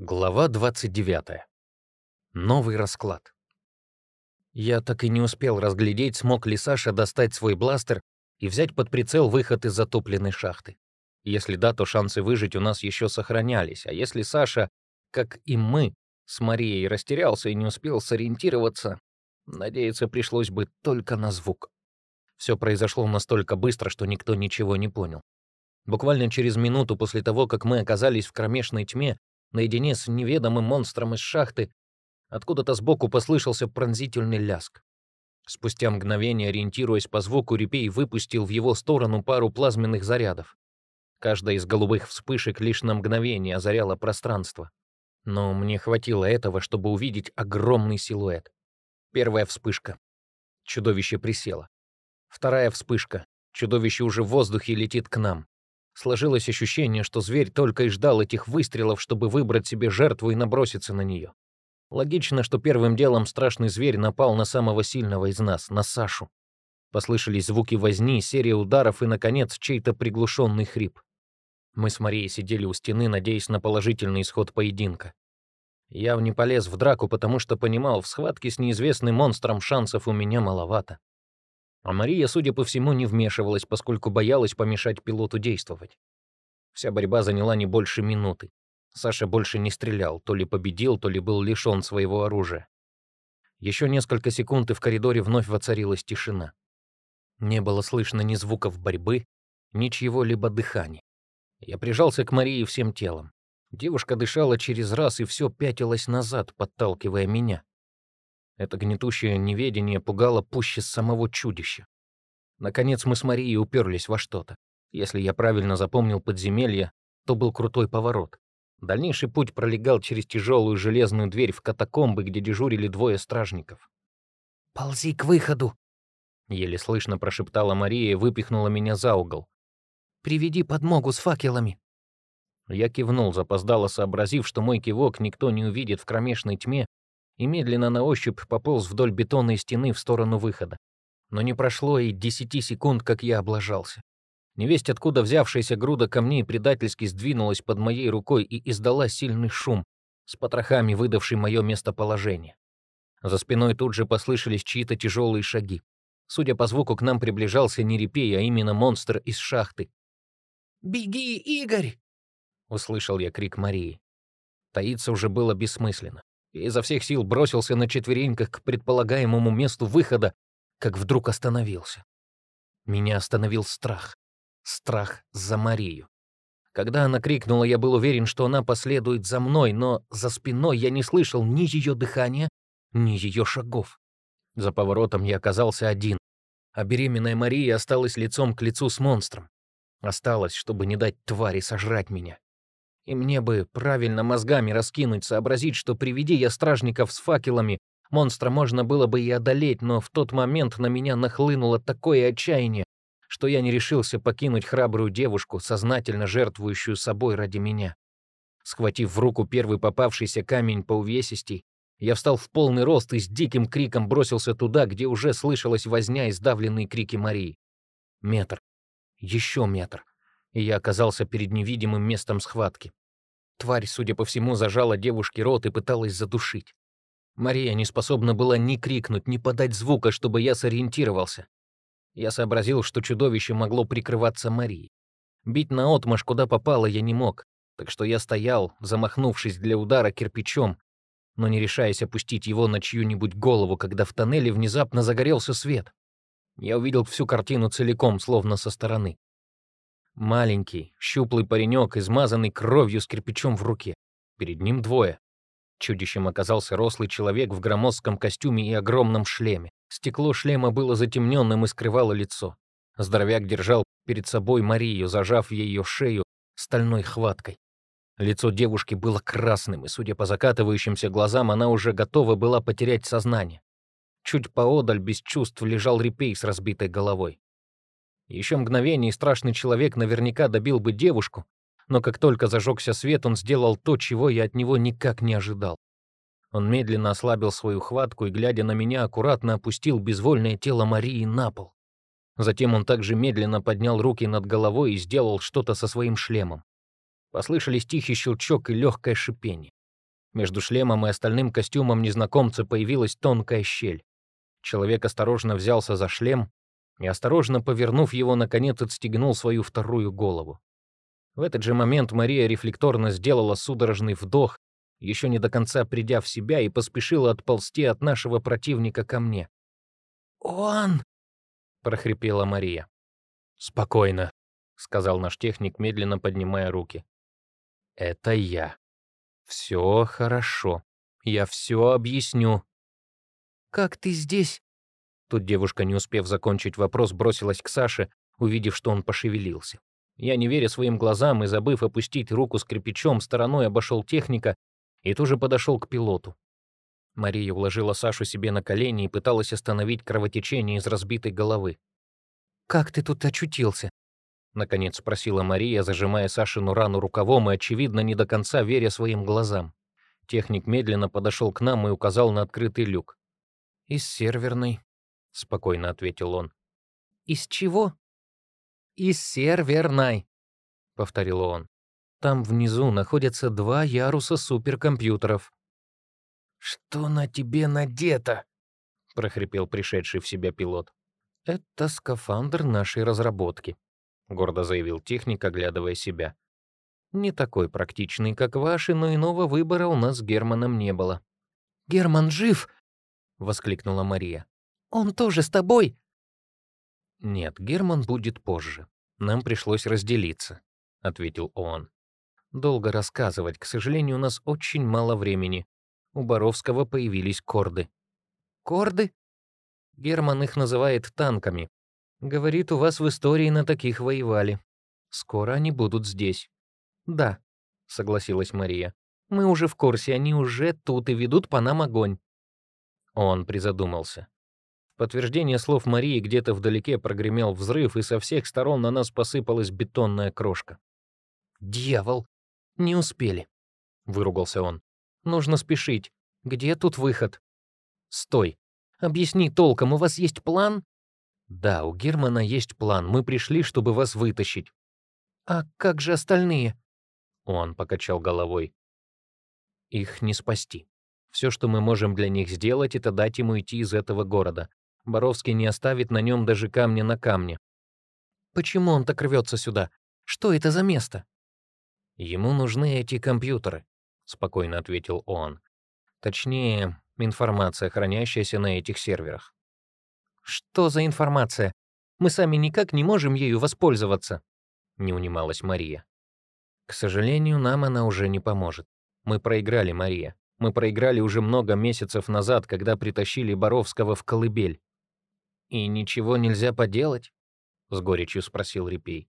Глава 29. Новый расклад. Я так и не успел разглядеть, смог ли Саша достать свой бластер и взять под прицел выход из затопленной шахты. Если да, то шансы выжить у нас еще сохранялись, а если Саша, как и мы, с Марией растерялся и не успел сориентироваться, надеяться пришлось бы только на звук. Все произошло настолько быстро, что никто ничего не понял. Буквально через минуту после того, как мы оказались в кромешной тьме, наедине с неведомым монстром из шахты, откуда-то сбоку послышался пронзительный ляск. Спустя мгновение, ориентируясь по звуку, Репей выпустил в его сторону пару плазменных зарядов. Каждая из голубых вспышек лишь на мгновение озаряла пространство. Но мне хватило этого, чтобы увидеть огромный силуэт. Первая вспышка. Чудовище присело. Вторая вспышка. Чудовище уже в воздухе летит к нам. Сложилось ощущение, что зверь только и ждал этих выстрелов, чтобы выбрать себе жертву и наброситься на нее. Логично, что первым делом страшный зверь напал на самого сильного из нас, на Сашу. Послышались звуки возни, серия ударов и, наконец, чей-то приглушенный хрип. Мы с Марией сидели у стены, надеясь на положительный исход поединка. Я не полез в драку, потому что понимал, в схватке с неизвестным монстром шансов у меня маловато. А Мария, судя по всему, не вмешивалась, поскольку боялась помешать пилоту действовать. Вся борьба заняла не больше минуты. Саша больше не стрелял, то ли победил, то ли был лишён своего оружия. Еще несколько секунд, и в коридоре вновь воцарилась тишина. Не было слышно ни звуков борьбы, ни чьего-либо дыхания. Я прижался к Марии всем телом. Девушка дышала через раз и все пятилась назад, подталкивая меня. Это гнетущее неведение пугало пуще самого чудища. Наконец мы с Марией уперлись во что-то. Если я правильно запомнил подземелье, то был крутой поворот. Дальнейший путь пролегал через тяжелую железную дверь в катакомбы, где дежурили двое стражников. «Ползи к выходу!» — еле слышно прошептала Мария и выпихнула меня за угол. «Приведи подмогу с факелами!» Я кивнул, запоздало сообразив, что мой кивок никто не увидит в кромешной тьме, и медленно на ощупь пополз вдоль бетонной стены в сторону выхода. Но не прошло и десяти секунд, как я облажался. Невесть, откуда взявшаяся груда камней предательски сдвинулась под моей рукой и издала сильный шум, с потрохами выдавший мое местоположение. За спиной тут же послышались чьи-то тяжелые шаги. Судя по звуку, к нам приближался не репей, а именно монстр из шахты. «Беги, Игорь!» — услышал я крик Марии. Таиться уже было бессмысленно и изо всех сил бросился на четвереньках к предполагаемому месту выхода, как вдруг остановился. Меня остановил страх. Страх за Марию. Когда она крикнула, я был уверен, что она последует за мной, но за спиной я не слышал ни ее дыхания, ни ее шагов. За поворотом я оказался один, а беременная Мария осталась лицом к лицу с монстром. Осталась, чтобы не дать твари сожрать меня. И мне бы правильно мозгами раскинуть, сообразить, что приведи я стражников с факелами, монстра можно было бы и одолеть, но в тот момент на меня нахлынуло такое отчаяние, что я не решился покинуть храбрую девушку, сознательно жертвующую собой ради меня. Схватив в руку первый попавшийся камень по увесистей, я встал в полный рост и с диким криком бросился туда, где уже слышалась возня и сдавленные крики Марии. Метр. Еще метр. И я оказался перед невидимым местом схватки. Тварь, судя по всему, зажала девушке рот и пыталась задушить. Мария не способна была ни крикнуть, ни подать звука, чтобы я сориентировался. Я сообразил, что чудовище могло прикрываться Марией. Бить наотмашь куда попало я не мог, так что я стоял, замахнувшись для удара кирпичом, но не решаясь опустить его на чью-нибудь голову, когда в тоннеле внезапно загорелся свет. Я увидел всю картину целиком, словно со стороны. Маленький, щуплый паренек, измазанный кровью с кирпичом в руке. Перед ним двое. Чудищем оказался рослый человек в громоздком костюме и огромном шлеме. Стекло шлема было затемненным и скрывало лицо. Здоровяк держал перед собой Марию, зажав ее шею стальной хваткой. Лицо девушки было красным, и, судя по закатывающимся глазам, она уже готова была потерять сознание. Чуть поодаль, без чувств, лежал репей с разбитой головой. Еще мгновение, и страшный человек наверняка добил бы девушку, но как только зажегся свет, он сделал то, чего я от него никак не ожидал. Он медленно ослабил свою хватку и, глядя на меня, аккуратно опустил безвольное тело Марии на пол. Затем он также медленно поднял руки над головой и сделал что-то со своим шлемом. Послышались тихий щелчок и легкое шипение. Между шлемом и остальным костюмом незнакомца появилась тонкая щель. Человек осторожно взялся за шлем и, осторожно повернув его, наконец отстегнул свою вторую голову. В этот же момент Мария рефлекторно сделала судорожный вдох, еще не до конца придя в себя, и поспешила отползти от нашего противника ко мне. «Он!» — прохрипела Мария. «Спокойно», — сказал наш техник, медленно поднимая руки. «Это я. Все хорошо. Я все объясню». «Как ты здесь?» Тут девушка, не успев закончить вопрос, бросилась к Саше, увидев, что он пошевелился. Я, не веря своим глазам и забыв опустить руку с кирпичом, стороной обошел техника и тоже подошел к пилоту. Мария уложила Сашу себе на колени и пыталась остановить кровотечение из разбитой головы. «Как ты тут очутился?» — наконец спросила Мария, зажимая Сашину рану рукавом и, очевидно, не до конца веря своим глазам. Техник медленно подошел к нам и указал на открытый люк. «Из серверной», — спокойно ответил он. «Из чего?» «Из серверной», — повторил он. «Там внизу находятся два яруса суперкомпьютеров». «Что на тебе надето?» — прохрипел пришедший в себя пилот. «Это скафандр нашей разработки», — гордо заявил техник, оглядывая себя. «Не такой практичный, как ваши, но иного выбора у нас с Германом не было». «Герман жив!» — воскликнула Мария. «Он тоже с тобой?» «Нет, Герман будет позже. Нам пришлось разделиться», — ответил он. «Долго рассказывать, к сожалению, у нас очень мало времени. У Боровского появились корды». «Корды?» Герман их называет танками. Говорит, у вас в истории на таких воевали. Скоро они будут здесь». «Да», — согласилась Мария. «Мы уже в курсе, они уже тут и ведут по нам огонь». Он призадумался подтверждение слов Марии где-то вдалеке прогремел взрыв, и со всех сторон на нас посыпалась бетонная крошка. «Дьявол! Не успели!» — выругался он. «Нужно спешить. Где тут выход?» «Стой! Объясни толком, у вас есть план?» «Да, у Германа есть план. Мы пришли, чтобы вас вытащить». «А как же остальные?» Он покачал головой. «Их не спасти. Все, что мы можем для них сделать, это дать ему идти из этого города. Боровский не оставит на нем даже камня на камне. Почему он так рвется сюда? Что это за место? Ему нужны эти компьютеры, спокойно ответил он. Точнее, информация, хранящаяся на этих серверах. Что за информация? Мы сами никак не можем ею воспользоваться, не унималась Мария. К сожалению, нам она уже не поможет. Мы проиграли, Мария. Мы проиграли уже много месяцев назад, когда притащили Боровского в колыбель. «И ничего нельзя поделать?» — с горечью спросил Репей.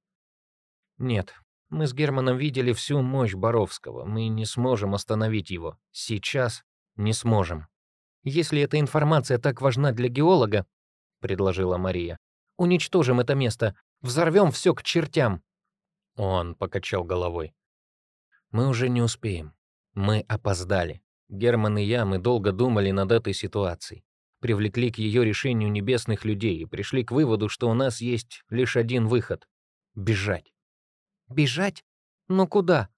«Нет, мы с Германом видели всю мощь Боровского. Мы не сможем остановить его. Сейчас не сможем. Если эта информация так важна для геолога, — предложила Мария, — уничтожим это место, взорвем все к чертям». Он покачал головой. «Мы уже не успеем. Мы опоздали. Герман и я, мы долго думали над этой ситуацией привлекли к ее решению небесных людей и пришли к выводу, что у нас есть лишь один выход — бежать. «Бежать? Но куда?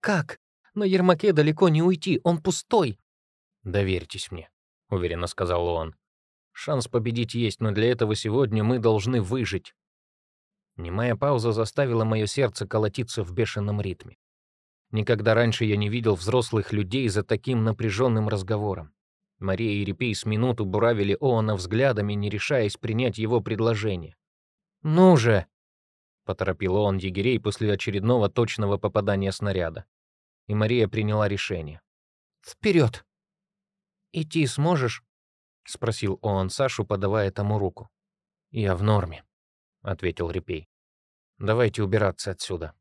Как? На Ермаке далеко не уйти, он пустой!» «Доверьтесь мне», — уверенно сказал он. «Шанс победить есть, но для этого сегодня мы должны выжить». Немая пауза заставила мое сердце колотиться в бешеном ритме. Никогда раньше я не видел взрослых людей за таким напряженным разговором. Мария и Репей с минуту буравили Оона взглядами, не решаясь принять его предложение. «Ну же!» — поторопил он егерей после очередного точного попадания снаряда. И Мария приняла решение. «Вперед!» «Идти сможешь?» — спросил он Сашу, подавая тому руку. «Я в норме», — ответил Репей. «Давайте убираться отсюда».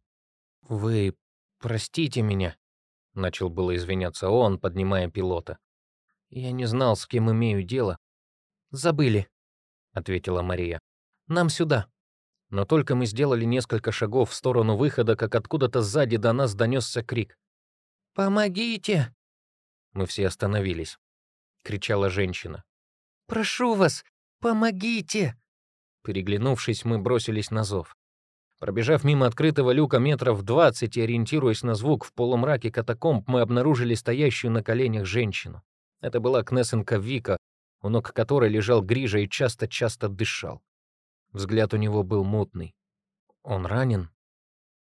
«Вы простите меня», — начал было извиняться он, поднимая пилота. Я не знал, с кем имею дело. Забыли, ответила Мария. Нам сюда. Но только мы сделали несколько шагов в сторону выхода, как откуда-то сзади до нас донесся крик. «Помогите!» Мы все остановились. Кричала женщина. «Прошу вас, помогите!» Переглянувшись, мы бросились на зов. Пробежав мимо открытого люка метров 20 и ориентируясь на звук в полумраке катакомб, мы обнаружили стоящую на коленях женщину. Это была Кнессенка Вика, у ног которой лежал Грижа и часто-часто дышал. Взгляд у него был мутный. Он ранен?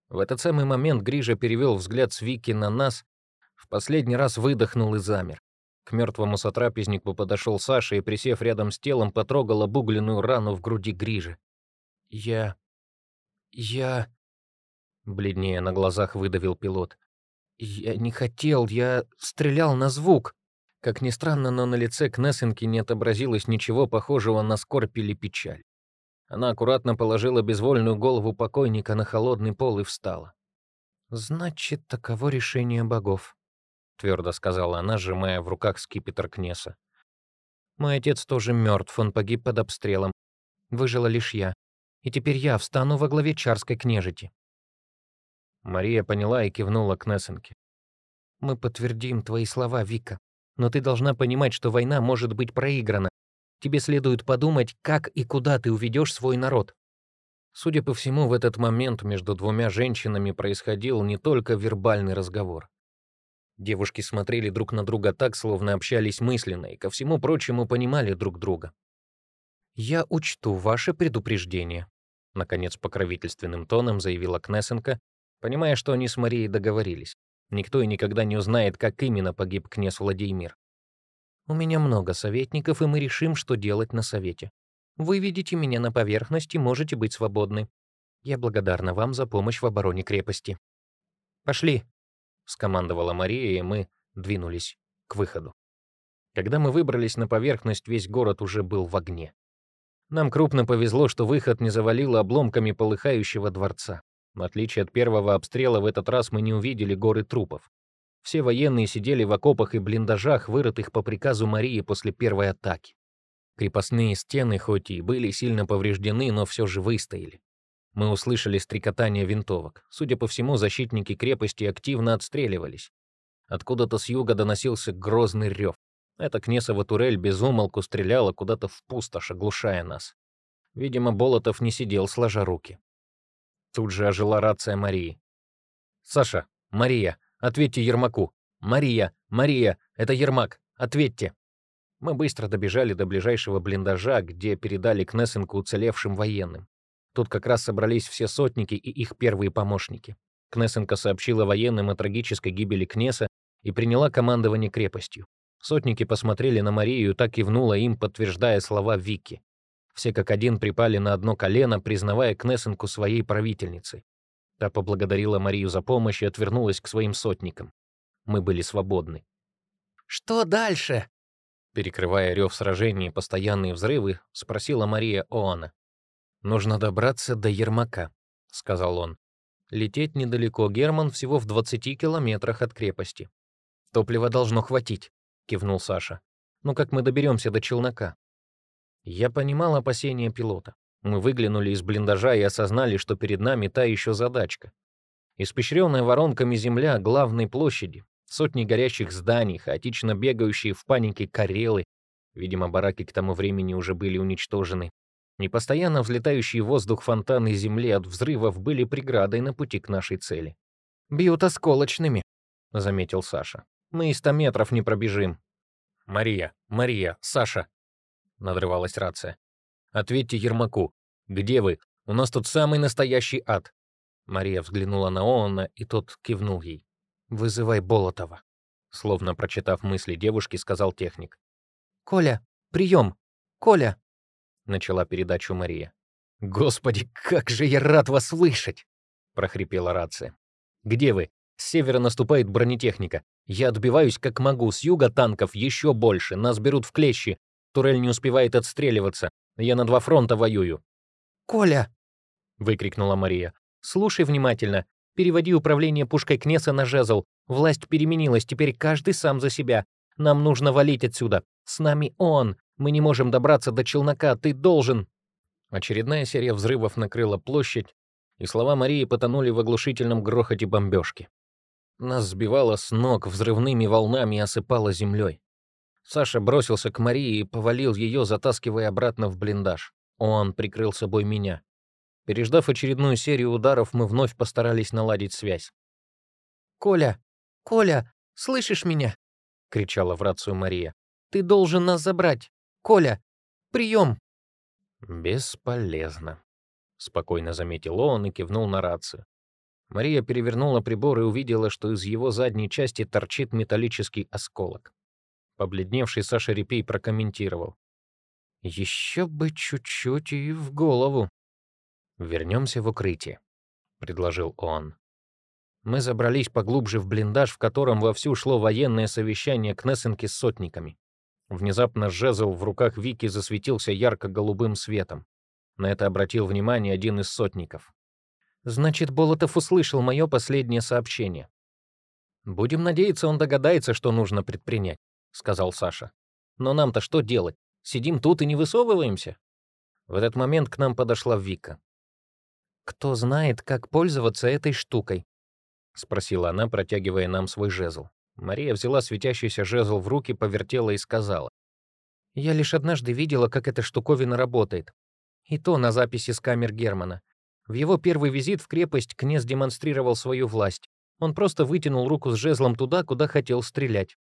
В этот самый момент Грижа перевел взгляд с Вики на нас, в последний раз выдохнул и замер. К мертвому сотрапезнику подошел Саша и, присев рядом с телом, потрогал обугленную рану в груди Грижи. «Я... я...» Бледнее на глазах выдавил пилот. «Я не хотел, я стрелял на звук». Как ни странно, но на лице Кнессенки не отобразилось ничего похожего на скорбь или печаль. Она аккуратно положила безвольную голову покойника на холодный пол и встала. «Значит, таково решение богов», — твердо сказала она, сжимая в руках скипетр Кнеса. «Мой отец тоже мертв, он погиб под обстрелом. Выжила лишь я. И теперь я встану во главе чарской княжити». Мария поняла и кивнула к Нессенке. «Мы подтвердим твои слова, Вика. Но ты должна понимать, что война может быть проиграна. Тебе следует подумать, как и куда ты уведешь свой народ. Судя по всему, в этот момент между двумя женщинами происходил не только вербальный разговор. Девушки смотрели друг на друга так, словно общались мысленно, и ко всему прочему понимали друг друга. «Я учту ваше предупреждение», — наконец покровительственным тоном заявила Кнессенко, понимая, что они с Марией договорились. Никто и никогда не узнает, как именно погиб князь Владимир. У меня много советников, и мы решим, что делать на совете. Вы видите меня на поверхности, можете быть свободны. Я благодарна вам за помощь в обороне крепости. Пошли, скомандовала Мария, и мы двинулись к выходу. Когда мы выбрались на поверхность, весь город уже был в огне. Нам крупно повезло, что выход не завалило обломками полыхающего дворца. В отличие от первого обстрела, в этот раз мы не увидели горы трупов. Все военные сидели в окопах и блиндажах, вырытых по приказу Марии после первой атаки. Крепостные стены хоть и были сильно повреждены, но все же выстояли. Мы услышали стрекотание винтовок. Судя по всему, защитники крепости активно отстреливались. Откуда-то с юга доносился грозный рев. Эта Кнесова турель безумолку стреляла куда-то в пустошь, оглушая нас. Видимо, Болотов не сидел сложа руки. Тут же ожила рация Марии. «Саша, Мария, ответьте Ермаку! Мария, Мария, это Ермак, ответьте!» Мы быстро добежали до ближайшего блиндажа, где передали Кнессенку уцелевшим военным. Тут как раз собрались все сотники и их первые помощники. Кнессенко сообщила военным о трагической гибели Кнеса и приняла командование крепостью. Сотники посмотрели на Марию и так кивнула им, подтверждая слова Вики. Все как один припали на одно колено, признавая Кнессенку своей правительницей. Та поблагодарила Марию за помощь и отвернулась к своим сотникам. Мы были свободны. «Что дальше?» Перекрывая рев сражений и постоянные взрывы, спросила Мария Оана. «Нужно добраться до Ермака», — сказал он. «Лететь недалеко, Герман, всего в 20 километрах от крепости». «Топлива должно хватить», — кивнул Саша. «Ну как мы доберемся до челнока?» Я понимал опасения пилота. Мы выглянули из блиндажа и осознали, что перед нами та еще задачка. Испещренная воронками земля главной площади, сотни горящих зданий, хаотично бегающие в панике карелы, видимо, бараки к тому времени уже были уничтожены, Непостоянно взлетающие в воздух фонтаны земли от взрывов были преградой на пути к нашей цели. «Бьют осколочными», — заметил Саша. «Мы и ста метров не пробежим». «Мария, Мария, Саша», — надрывалась рация. «Ответьте Ермаку. Где вы? У нас тут самый настоящий ад». Мария взглянула на Оуна, и тот кивнул ей. «Вызывай Болотова», — словно прочитав мысли девушки, сказал техник. «Коля, прием! Коля!» — начала передачу Мария. «Господи, как же я рад вас слышать!» — прохрипела рация. «Где вы? С севера наступает бронетехника. Я отбиваюсь как могу, с юга танков еще больше, нас берут в клещи. Турель не успевает отстреливаться. Я на два фронта воюю». «Коля!» — выкрикнула Мария. «Слушай внимательно. Переводи управление пушкой Кнеса на жезл. Власть переменилась, теперь каждый сам за себя. Нам нужно валить отсюда. С нами он. Мы не можем добраться до челнока, ты должен...» Очередная серия взрывов накрыла площадь, и слова Марии потонули в оглушительном грохоте бомбежки. Нас сбивало с ног взрывными волнами и осыпало землей. Саша бросился к Марии и повалил ее, затаскивая обратно в блиндаж. Он прикрыл собой меня. Переждав очередную серию ударов, мы вновь постарались наладить связь. «Коля! Коля! Слышишь меня?» — кричала в рацию Мария. «Ты должен нас забрать! Коля! Прием!» «Бесполезно», — спокойно заметил он и кивнул на рацию. Мария перевернула прибор и увидела, что из его задней части торчит металлический осколок. Побледневший Саша Репей прокомментировал. «Еще бы чуть-чуть и в голову». «Вернемся в укрытие», — предложил он. Мы забрались поглубже в блиндаж, в котором вовсю шло военное совещание Кнессенки с сотниками. Внезапно жезл в руках Вики засветился ярко-голубым светом. На это обратил внимание один из сотников. «Значит, Болотов услышал мое последнее сообщение». «Будем надеяться, он догадается, что нужно предпринять», — сказал Саша. «Но нам-то что делать? Сидим тут и не высовываемся?» В этот момент к нам подошла Вика. «Кто знает, как пользоваться этой штукой?» — спросила она, протягивая нам свой жезл. Мария взяла светящийся жезл в руки, повертела и сказала. «Я лишь однажды видела, как эта штуковина работает. И то на записи с камер Германа. В его первый визит в крепость князь демонстрировал свою власть. Он просто вытянул руку с жезлом туда, куда хотел стрелять.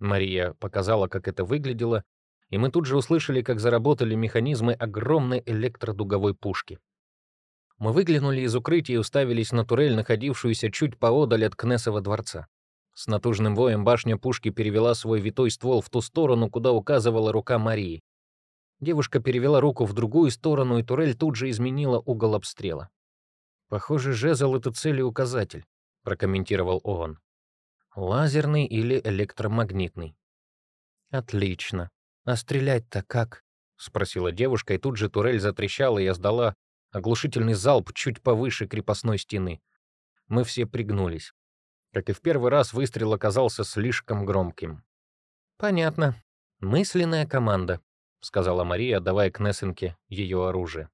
Мария показала, как это выглядело, и мы тут же услышали, как заработали механизмы огромной электродуговой пушки. Мы выглянули из укрытия и уставились на турель, находившуюся чуть поодаль от Кнессова дворца. С натужным воем башня пушки перевела свой витой ствол в ту сторону, куда указывала рука Марии. Девушка перевела руку в другую сторону, и турель тут же изменила угол обстрела. «Похоже, жезл — это цель и указатель», — прокомментировал он. «Лазерный или электромагнитный». «Отлично. А стрелять-то как?» — спросила девушка, и тут же турель затрещала и сдала Оглушительный залп чуть повыше крепостной стены. Мы все пригнулись. Как и в первый раз, выстрел оказался слишком громким. «Понятно. Мысленная команда», — сказала Мария, отдавая Кнессенке ее оружие.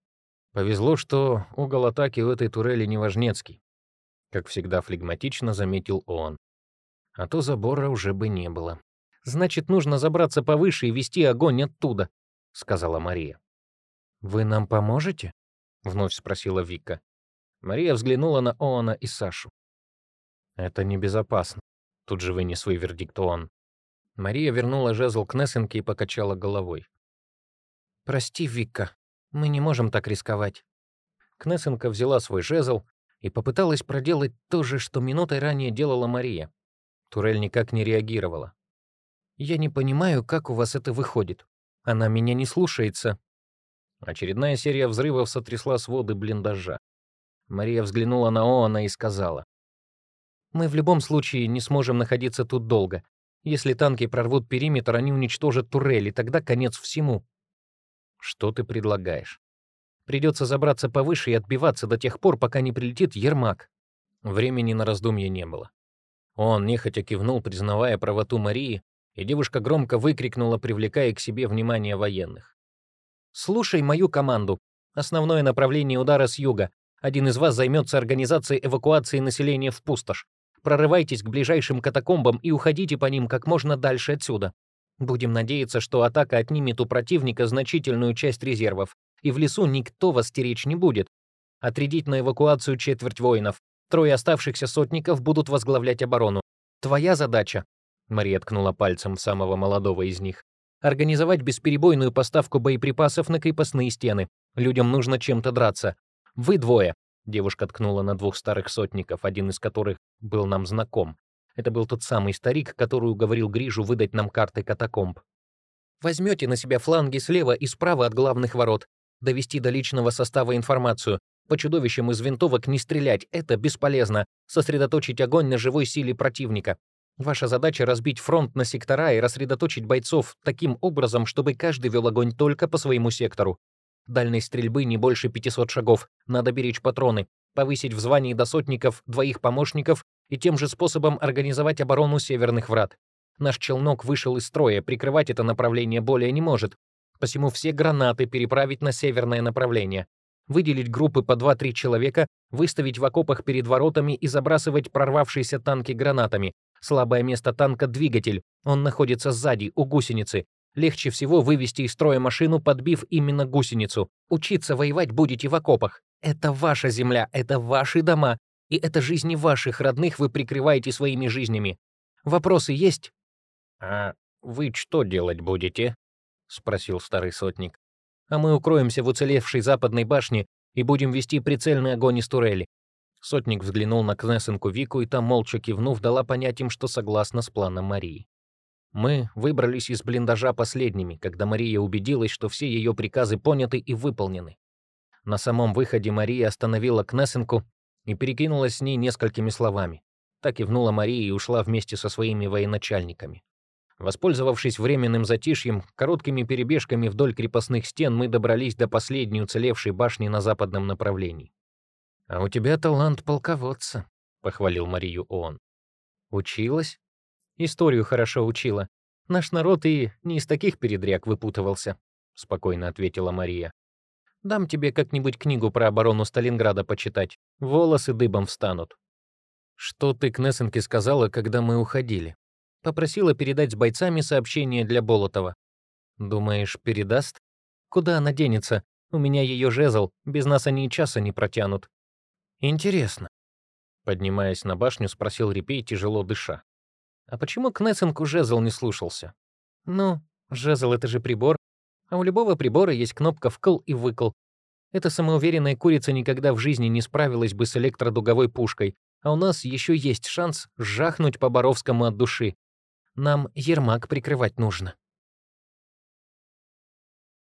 Повезло, что угол атаки у этой турели неважнецкий. Как всегда флегматично заметил он. А то забора уже бы не было. «Значит, нужно забраться повыше и вести огонь оттуда», — сказала Мария. «Вы нам поможете?» вновь спросила Вика. Мария взглянула на Оана и Сашу. Это небезопасно. Тут же вынес свой вердикт он. Мария вернула жезл к Нессенке и покачала головой. «Прости, Вика, мы не можем так рисковать». Кнессенка взяла свой жезл и попыталась проделать то же, что минутой ранее делала Мария. Турель никак не реагировала. «Я не понимаю, как у вас это выходит. Она меня не слушается», Очередная серия взрывов сотрясла своды блиндажа. Мария взглянула на Оана и сказала. «Мы в любом случае не сможем находиться тут долго. Если танки прорвут периметр, они уничтожат турели, тогда конец всему». «Что ты предлагаешь?» «Придется забраться повыше и отбиваться до тех пор, пока не прилетит Ермак». Времени на раздумье не было. Он нехотя кивнул, признавая правоту Марии, и девушка громко выкрикнула, привлекая к себе внимание военных. Слушай мою команду. Основное направление удара с юга. Один из вас займется организацией эвакуации населения в пустошь. Прорывайтесь к ближайшим катакомбам и уходите по ним как можно дальше отсюда. Будем надеяться, что атака отнимет у противника значительную часть резервов, и в лесу никто вас стеречь не будет. Отрядить на эвакуацию четверть воинов. Трое оставшихся сотников будут возглавлять оборону. Твоя задача, Мария ткнула пальцем в самого молодого из них, Организовать бесперебойную поставку боеприпасов на крепостные стены. Людям нужно чем-то драться. Вы двое. Девушка ткнула на двух старых сотников, один из которых был нам знаком. Это был тот самый старик, который уговорил Грижу выдать нам карты катакомб. Возьмете на себя фланги слева и справа от главных ворот. Довести до личного состава информацию. По чудовищам из винтовок не стрелять, это бесполезно. Сосредоточить огонь на живой силе противника. Ваша задача — разбить фронт на сектора и рассредоточить бойцов таким образом, чтобы каждый вел огонь только по своему сектору. Дальность стрельбы не больше 500 шагов, надо беречь патроны, повысить в звании до сотников двоих помощников и тем же способом организовать оборону северных врат. Наш челнок вышел из строя, прикрывать это направление более не может, посему все гранаты переправить на северное направление. Выделить группы по 2-3 человека, выставить в окопах перед воротами и забрасывать прорвавшиеся танки гранатами, Слабое место танка — двигатель. Он находится сзади, у гусеницы. Легче всего вывести из строя машину, подбив именно гусеницу. Учиться воевать будете в окопах. Это ваша земля, это ваши дома, и это жизни ваших родных вы прикрываете своими жизнями. Вопросы есть?» «А вы что делать будете?» — спросил старый сотник. «А мы укроемся в уцелевшей западной башне и будем вести прицельный огонь из турели». Сотник взглянул на Кнессенку Вику, и там, молча кивнув, дала понять им, что согласна с планом Марии. Мы выбрались из блиндажа последними, когда Мария убедилась, что все ее приказы поняты и выполнены. На самом выходе Мария остановила Кнессенку и перекинулась с ней несколькими словами. Так кивнула Мария и ушла вместе со своими военачальниками. Воспользовавшись временным затишьем, короткими перебежками вдоль крепостных стен мы добрались до последней уцелевшей башни на западном направлении. «А у тебя талант полководца», — похвалил Марию он. «Училась?» «Историю хорошо учила. Наш народ и не из таких передряг выпутывался», — спокойно ответила Мария. Дам тебе как-нибудь книгу про оборону Сталинграда почитать. Волосы дыбом встанут». «Что ты Кнессенке сказала, когда мы уходили?» Попросила передать с бойцами сообщение для Болотова. «Думаешь, передаст? Куда она денется? У меня ее жезл, без нас они и часа не протянут». «Интересно», — поднимаясь на башню, спросил Репей, тяжело дыша. «А почему Кнессенку жезл не слушался?» «Ну, жезл — это же прибор, а у любого прибора есть кнопка «вкл» и «выкл». Эта самоуверенная курица никогда в жизни не справилась бы с электродуговой пушкой, а у нас еще есть шанс жахнуть по Боровскому от души. Нам Ермак прикрывать нужно.